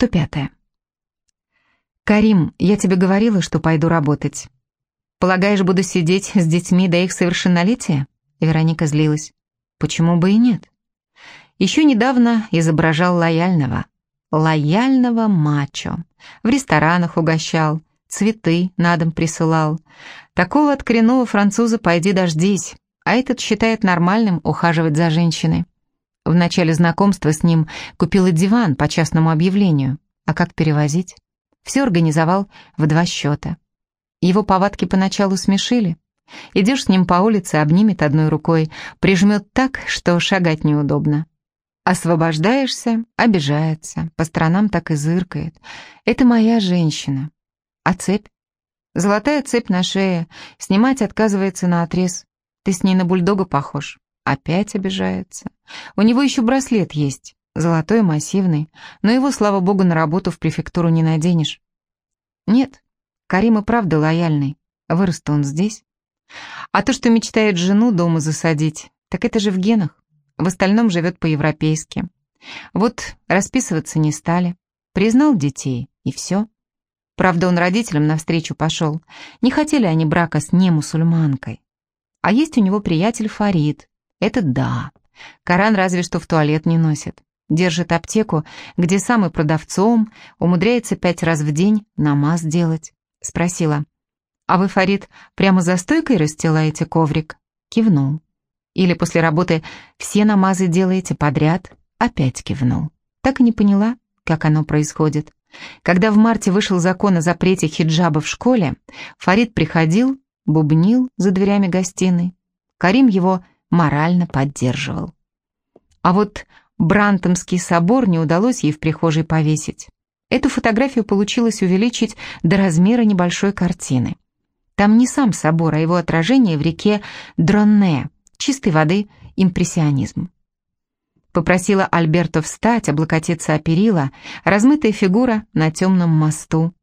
105. «Карим, я тебе говорила, что пойду работать. Полагаешь, буду сидеть с детьми до их совершеннолетия?» Вероника злилась. «Почему бы и нет?» Еще недавно изображал лояльного. Лояльного мачо. В ресторанах угощал, цветы на дом присылал. Такого от коренного француза пойди дождись, а этот считает нормальным ухаживать за женщиной. В начале знакомства с ним купила диван по частному объявлению. А как перевозить? Все организовал в два счета. Его повадки поначалу смешили. Идешь с ним по улице, обнимет одной рукой, прижмет так, что шагать неудобно. Освобождаешься, обижается, по сторонам так и зыркает. Это моя женщина. А цепь? Золотая цепь на шее, снимать отказывается на отрез. Ты с ней на бульдога похож. Опять обижается. У него еще браслет есть, золотой, массивный, но его, слава богу, на работу в префектуру не наденешь. Нет, Карим и правда лояльный. Вырос-то он здесь. А то, что мечтает жену дома засадить, так это же в генах. В остальном живет по-европейски. Вот расписываться не стали. Признал детей, и все. Правда, он родителям навстречу пошел. Не хотели они брака с немусульманкой. А есть у него приятель Фарид. Это да. Коран разве что в туалет не носит. Держит аптеку, где сам и продавцом, умудряется пять раз в день намаз делать. Спросила. «А вы, Фарид, прямо за стойкой расстилаете коврик?» Кивнул. Или после работы все намазы делаете подряд?» Опять кивнул. Так и не поняла, как оно происходит. Когда в марте вышел закон о запрете хиджаба в школе, Фарид приходил, бубнил за дверями гостиной. Карим его морально поддерживал. А вот Брантомский собор не удалось ей в прихожей повесить. Эту фотографию получилось увеличить до размера небольшой картины. Там не сам собор, а его отражение в реке Дронне, чистой воды импрессионизм. Попросила Альберто встать, облокотиться о перила, размытая фигура на темном мосту.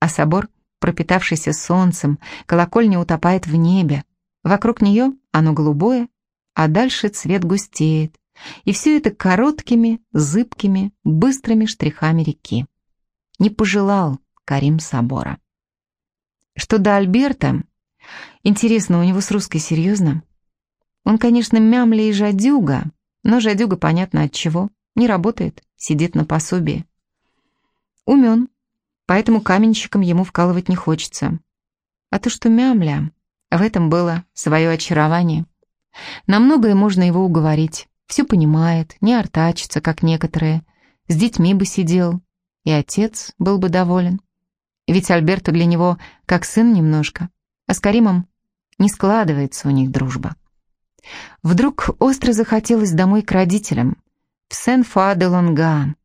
А собор, пропитавшийся солнцем, колокольня утопает в небе. Вокруг нее оно голубое, а дальше цвет густеет. И все это короткими, зыбкими, быстрыми штрихами реки. Не пожелал Карим собора. Что до Альберта, интересно, у него с русской серьезно? Он, конечно, мямля и жадюга, но жадюга понятно от чего. Не работает, сидит на пособии. Умен, поэтому каменщиком ему вкалывать не хочется. А то, что мямля, в этом было свое очарование. На многое можно его уговорить. Все понимает, не артачится, как некоторые. С детьми бы сидел, и отец был бы доволен. Ведь Альберто для него как сын немножко, а с Каримом не складывается у них дружба. Вдруг остро захотелось домой к родителям, в Сен-Фуа-де-Лонган.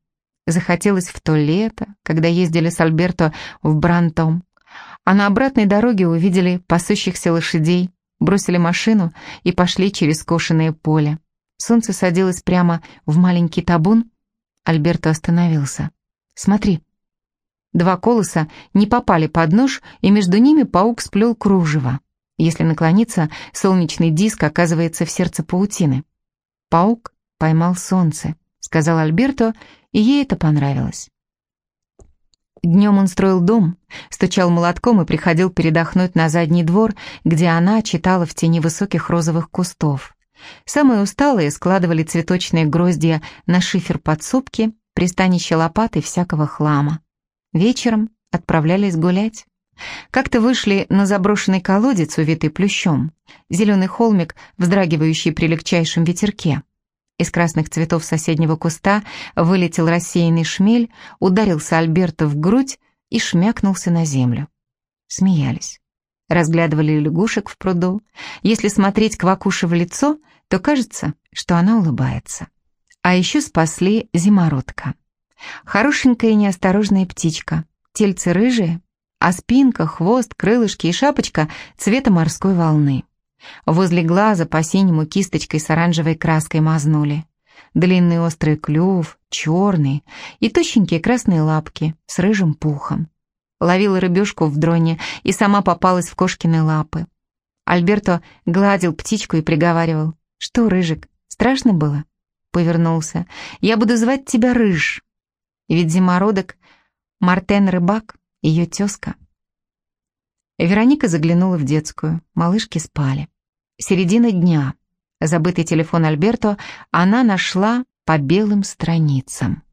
Захотелось в то лето, когда ездили с Альберто в Брантом. А на обратной дороге увидели пасущихся лошадей, бросили машину и пошли через скошенное поле. Солнце садилось прямо в маленький табун. Альберто остановился. «Смотри». Два колоса не попали под нож, и между ними паук сплел кружево. Если наклониться, солнечный диск оказывается в сердце паутины. «Паук поймал солнце», — сказал Альберто, и ей это понравилось. Днем он строил дом, стучал молотком и приходил передохнуть на задний двор, где она читала в тени высоких розовых кустов. Самые усталые складывали цветочные гроздья на шифер подсобки, пристанище лопаты всякого хлама. Вечером отправлялись гулять. Как-то вышли на заброшенный колодец, увитый плющом, зеленый холмик, вздрагивающий при легчайшем ветерке. Из красных цветов соседнего куста вылетел рассеянный шмель, ударился Альберто в грудь и шмякнулся на землю. Смеялись. Разглядывали лягушек в пруду. Если смотреть Квакуше в лицо, то кажется, что она улыбается. А еще спасли зимородка. Хорошенькая и неосторожная птичка, тельце рыжее, а спинка, хвост, крылышки и шапочка цвета морской волны. Возле глаза по-синему кисточкой с оранжевой краской мазнули. Длинный острый клюв, черный, и тощенькие красные лапки с рыжим пухом. Ловила рыбешку в дроне и сама попалась в кошкины лапы. Альберто гладил птичку и приговаривал. «Что, Рыжик, страшно было?» Повернулся. «Я буду звать тебя Рыж». Ведь зимородок Мартен Рыбак, ее тезка. Вероника заглянула в детскую. Малышки спали. Середина дня. Забытый телефон Альберто она нашла по белым страницам.